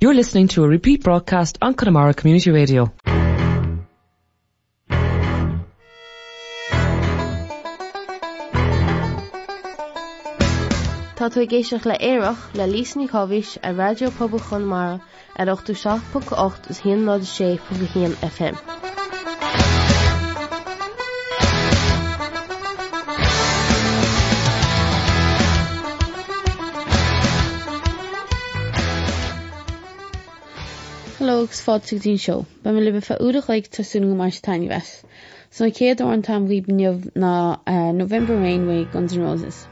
You're listening to a repeat broadcast on Connemara Community Radio. Tá le éireach le lísní a radiopabal chunmara ar 8 is hí ná sé FM. lelógus fátig dín seo, be me libh feúdach ag tasún go mar tainine wes, so céad an tam ghíb neamh na eh, November Rainway Guns N' Roses.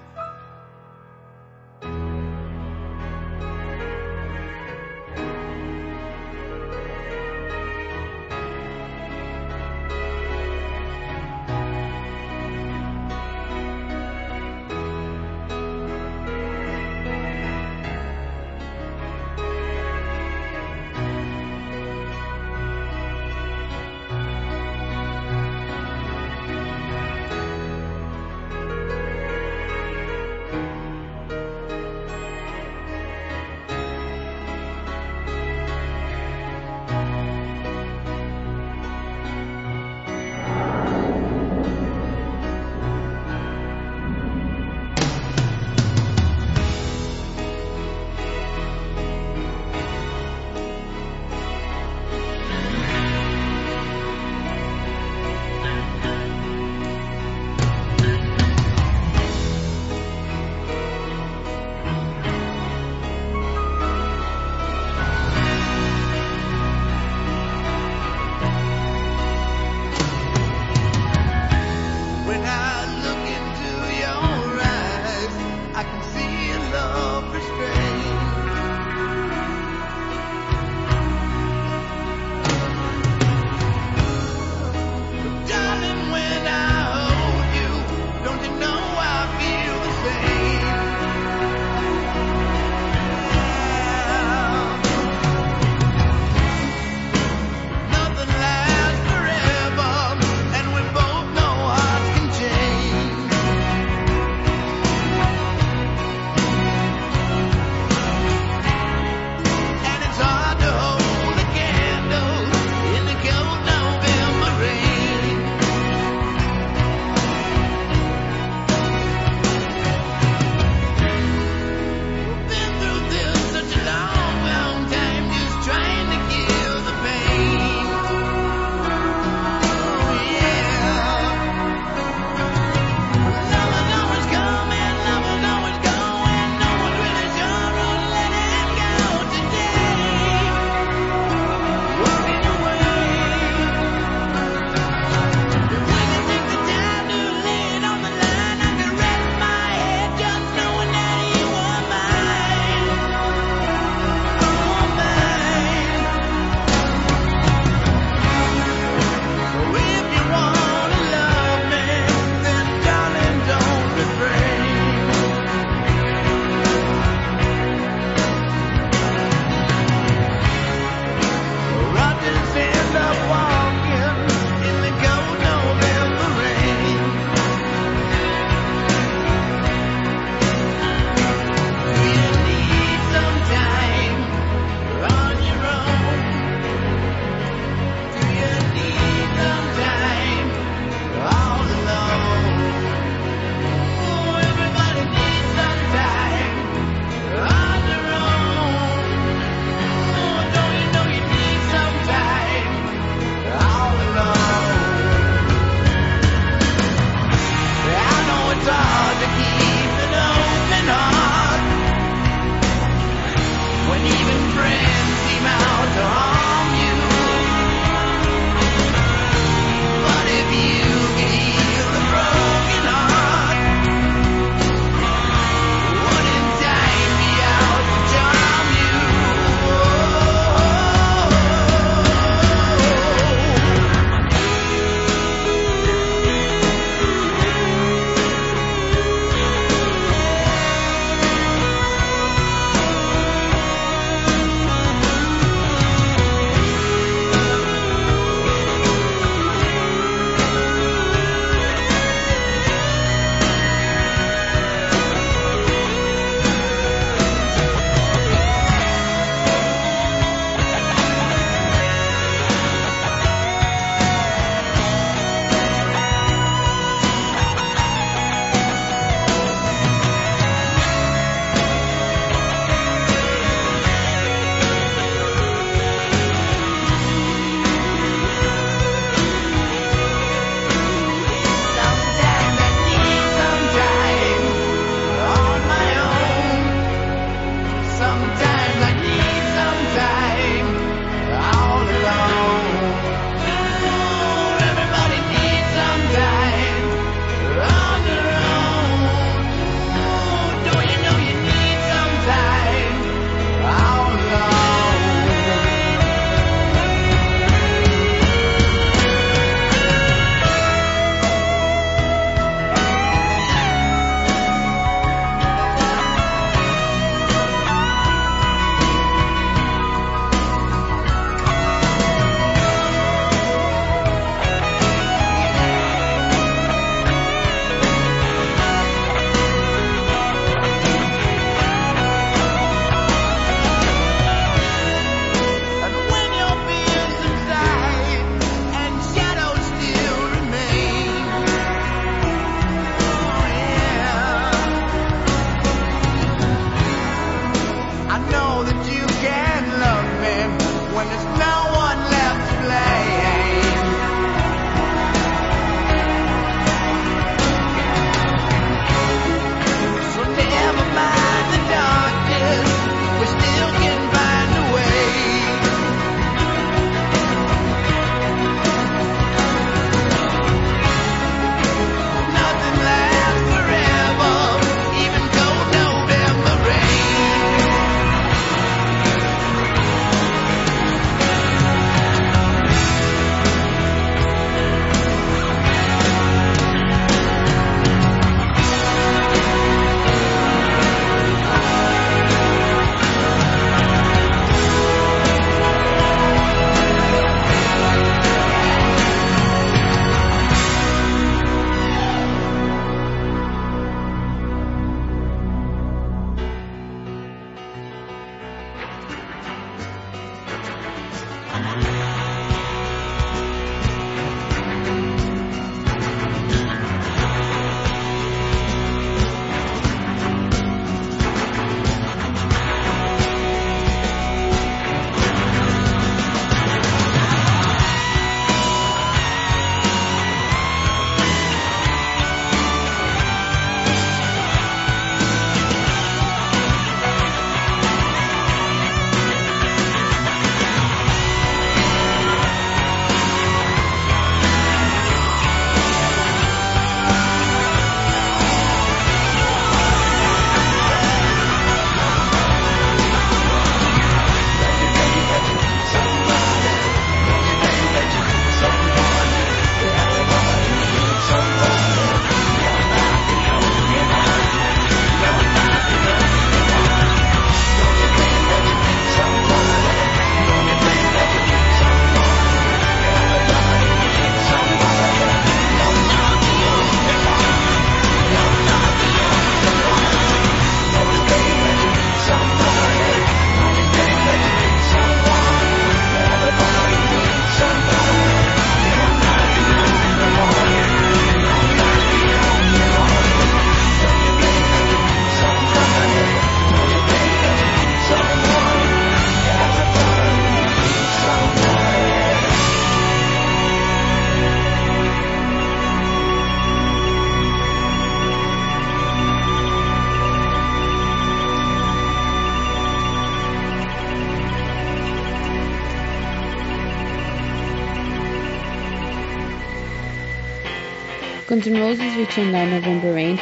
an Roses returned the November rain.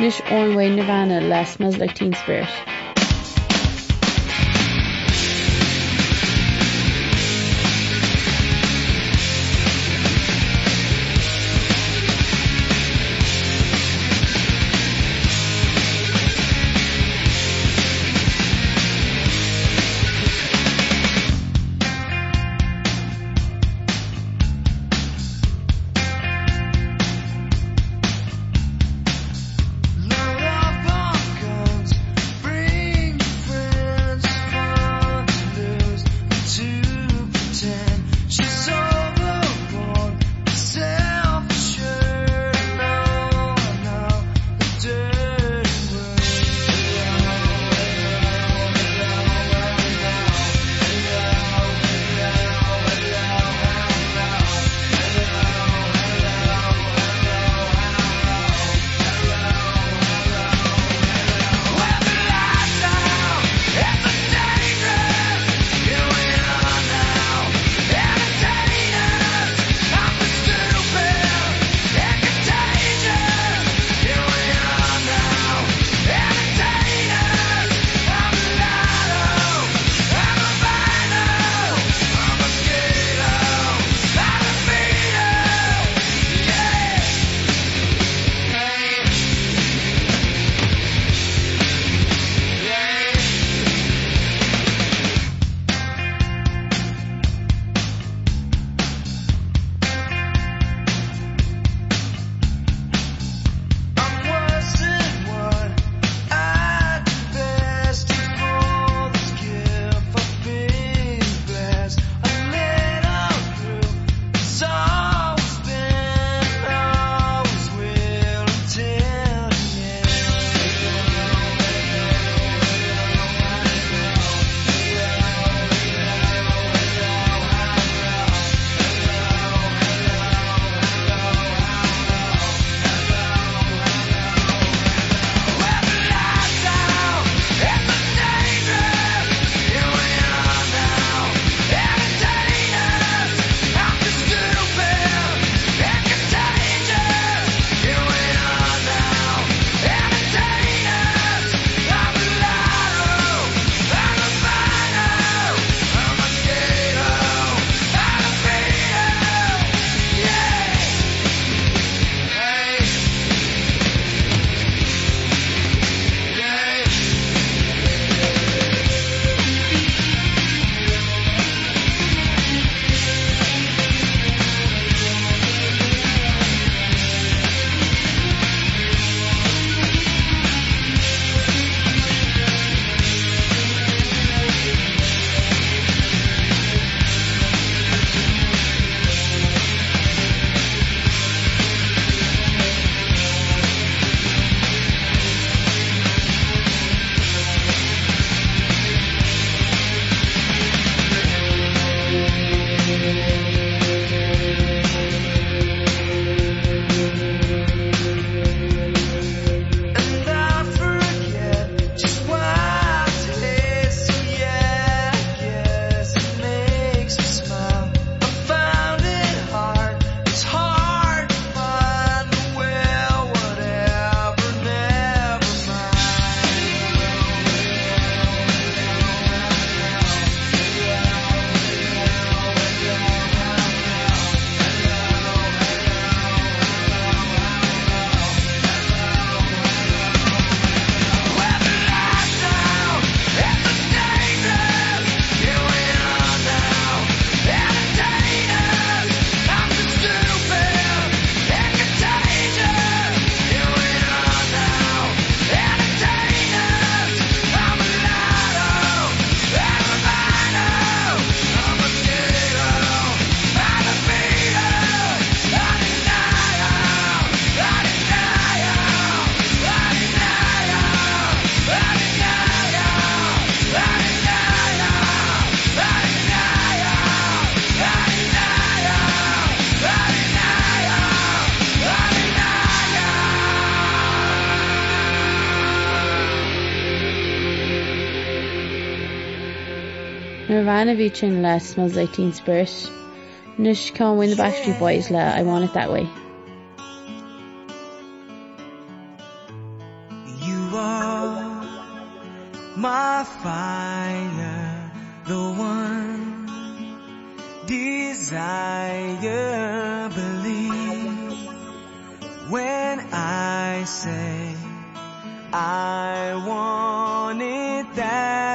Nish Ornway Nirvana last Like Teen Spirit. Nor ran a bhí sin les smells like teen spirit. Nus can win the Backstreet Boys le I want it that way. You are my fire the one desire believe when I say I want it that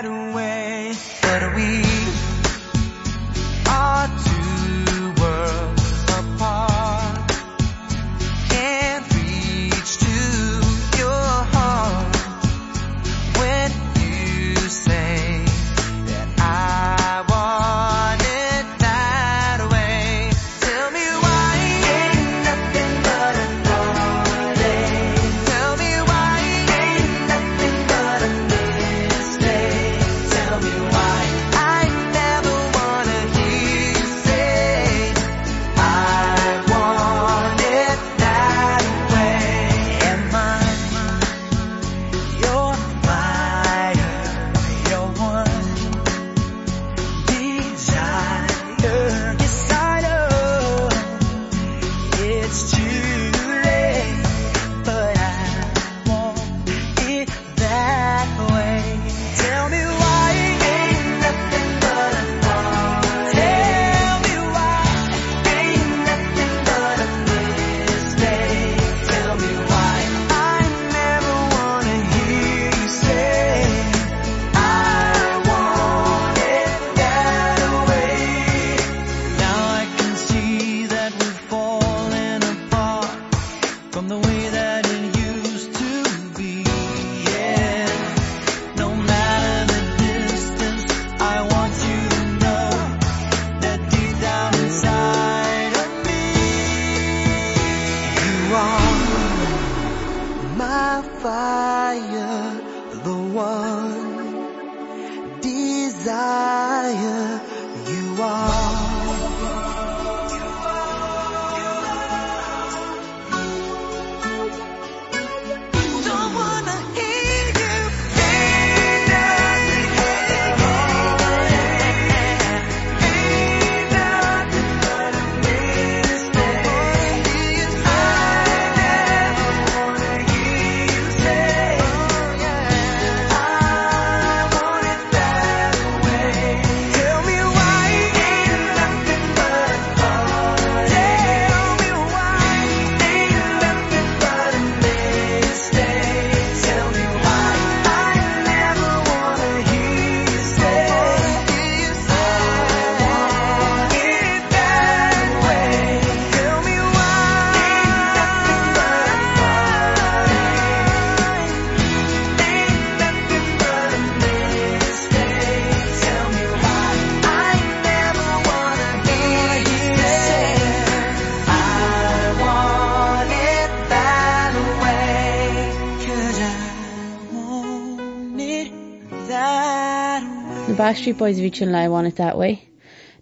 Backstreet Boys reaching live on it that way.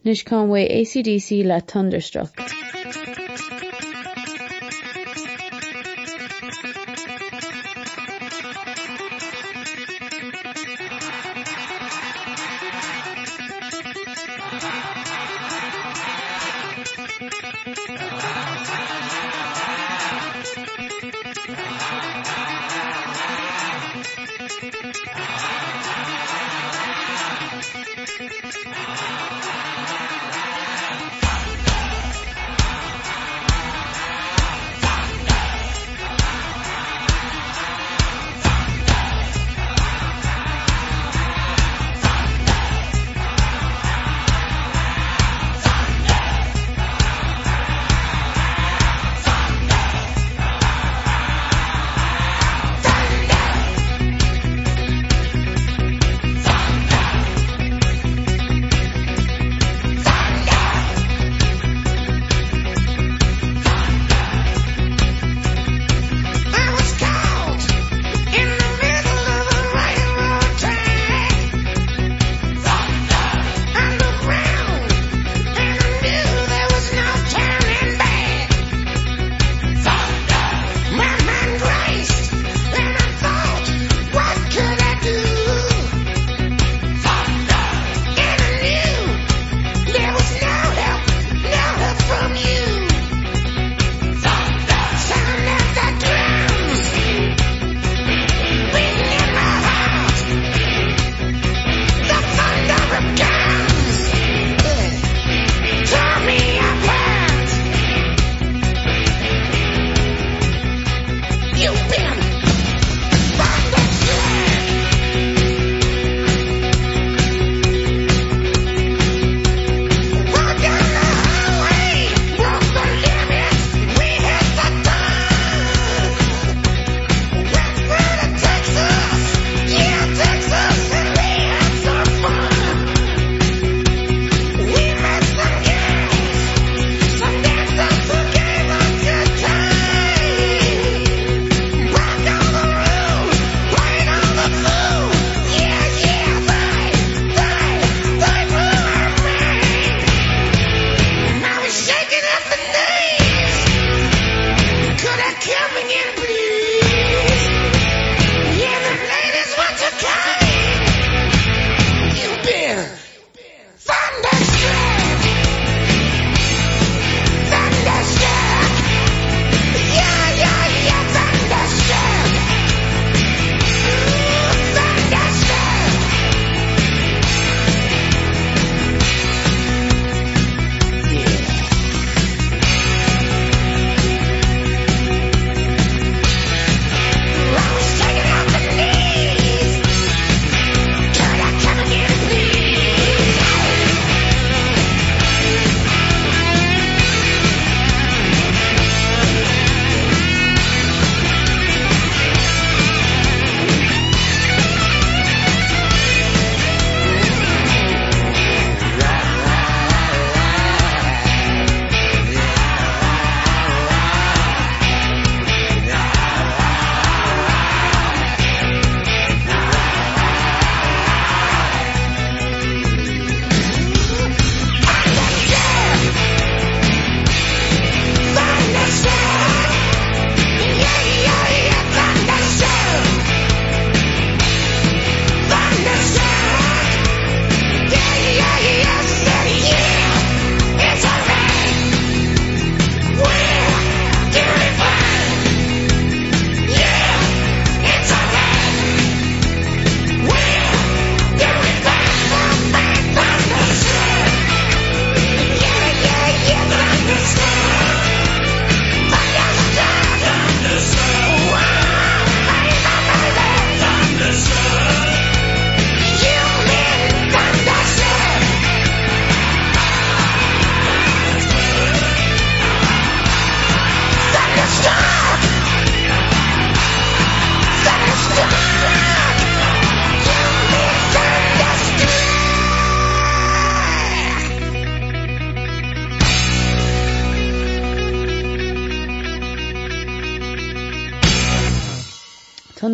Nish Conway ACDC la Thunderstruck.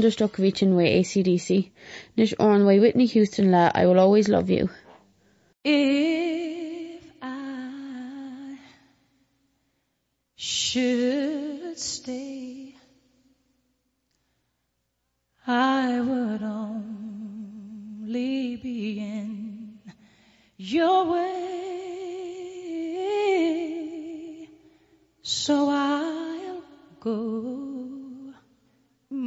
understock reaching way ACDC, Nish on way Whitney Houston la I will always love you. If I should stay I would only be in your way so I'll go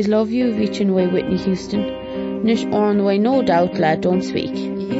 always love you reaching way Whitney Houston. Nish on way no doubt lad don't speak.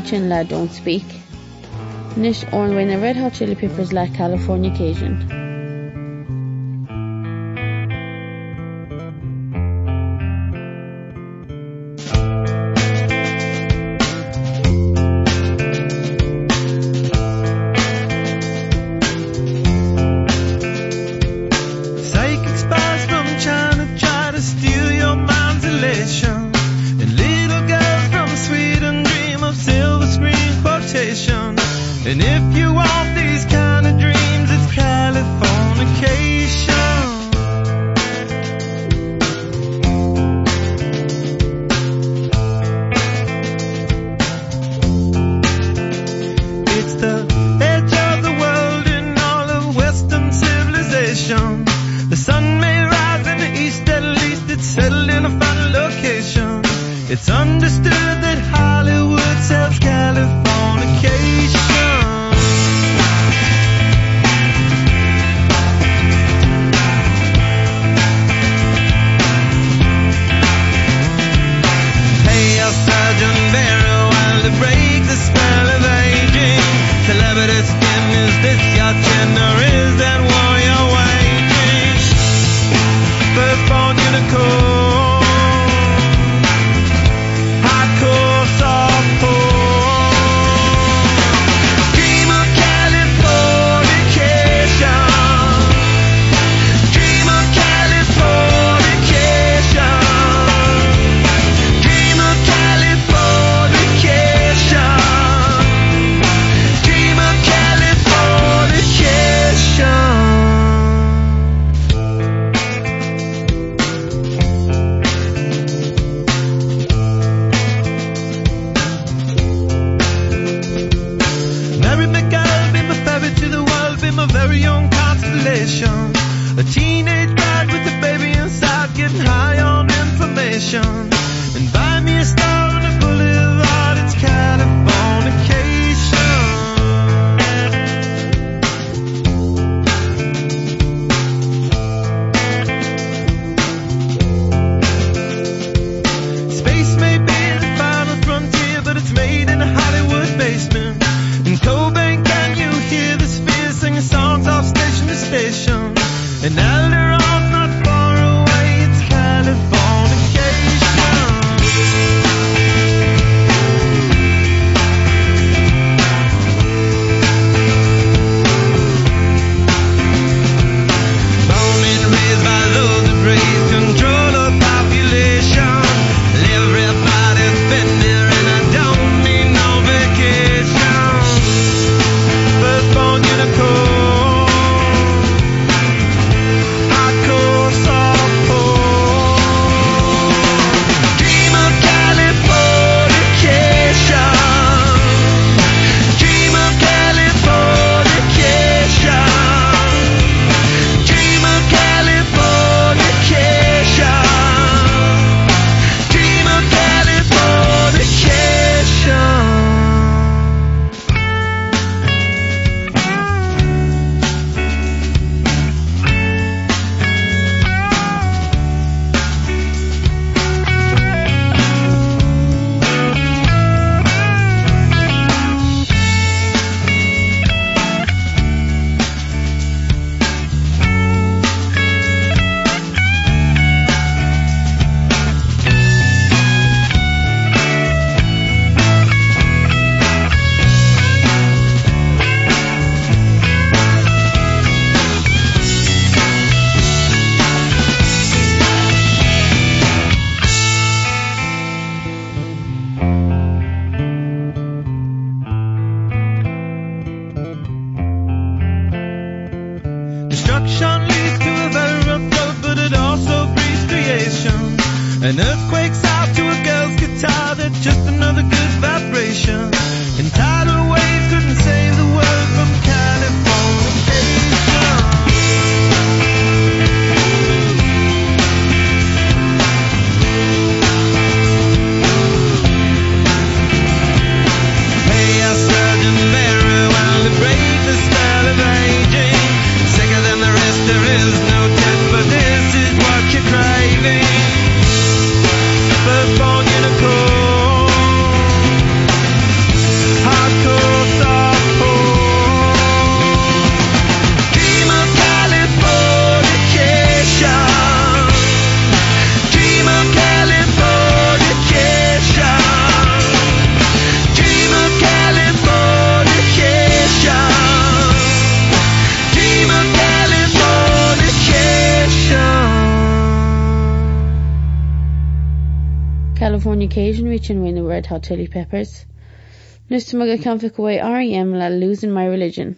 Cúin le Don't Speak. Nish ornhain a Red Hot Chili Peppers light Californication. Red Hot Chili Peppers. Nus can't camfa go bhfuh REM le losing my religion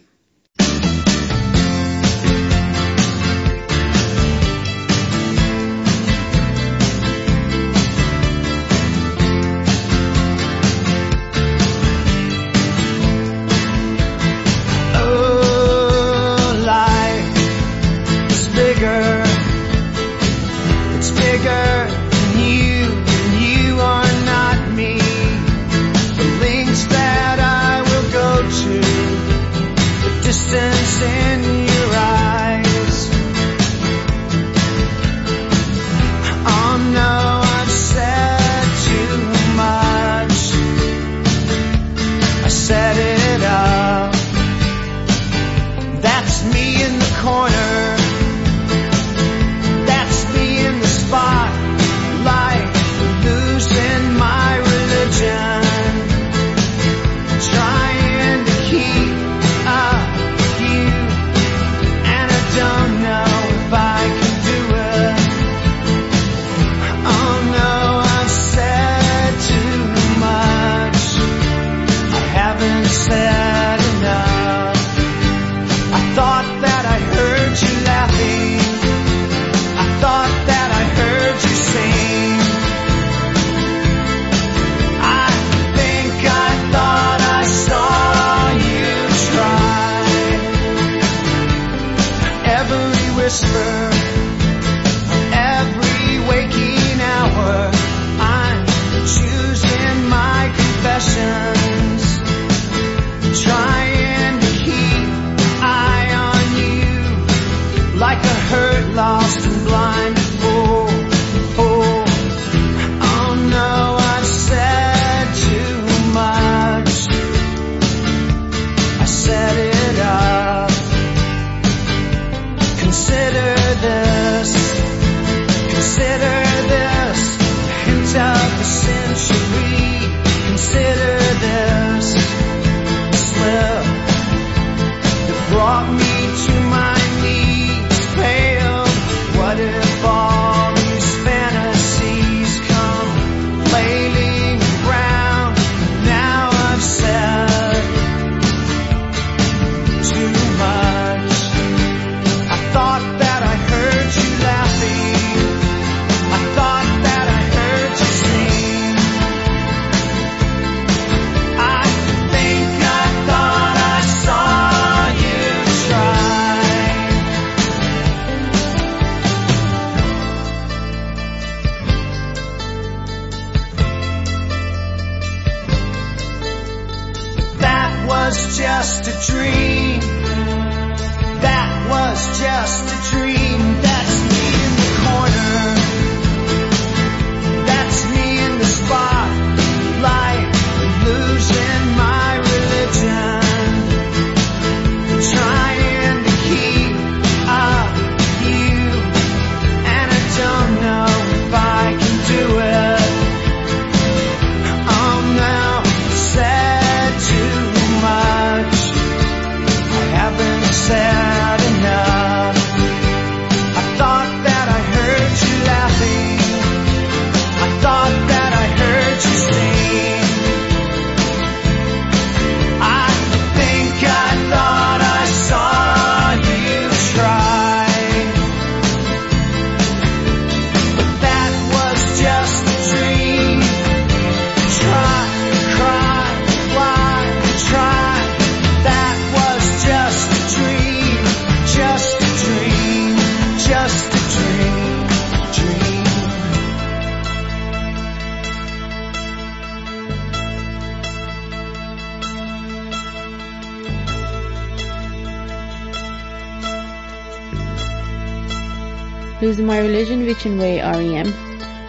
is my religion which in way REM,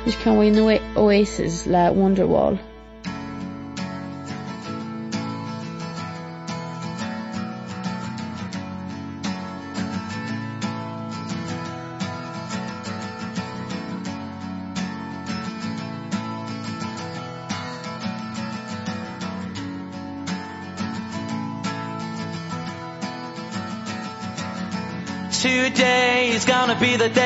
which can we know oasis la Wonderwall. be the day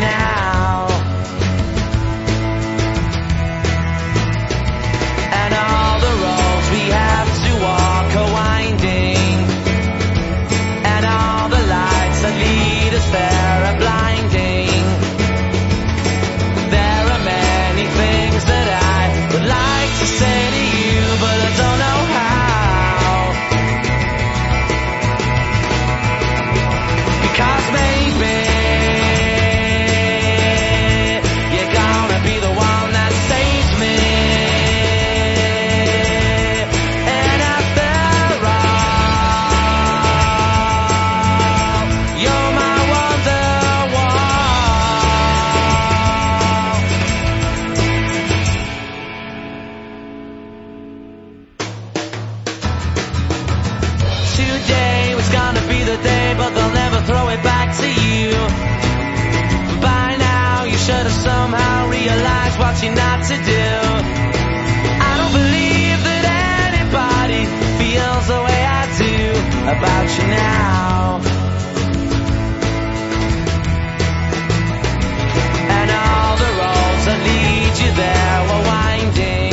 now. you not to do. I don't believe that anybody feels the way I do about you now. And all the roads that lead you there were winding.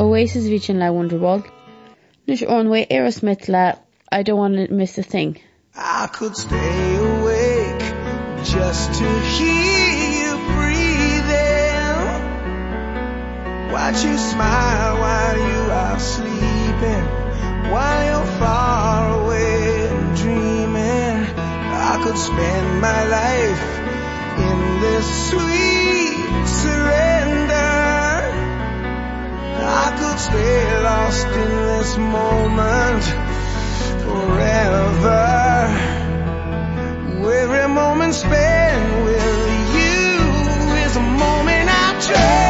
Oasis vi sin le Wonderwall. Nus an way Aerosmith le I don't want to miss a thing. I could stay awake just to hear you breathe Watch you smile while you are sleeping while you're far away dreaming I could spend my life in this sweet surrender I could stay lost in this moment forever. Every moment spent with you is a moment I trust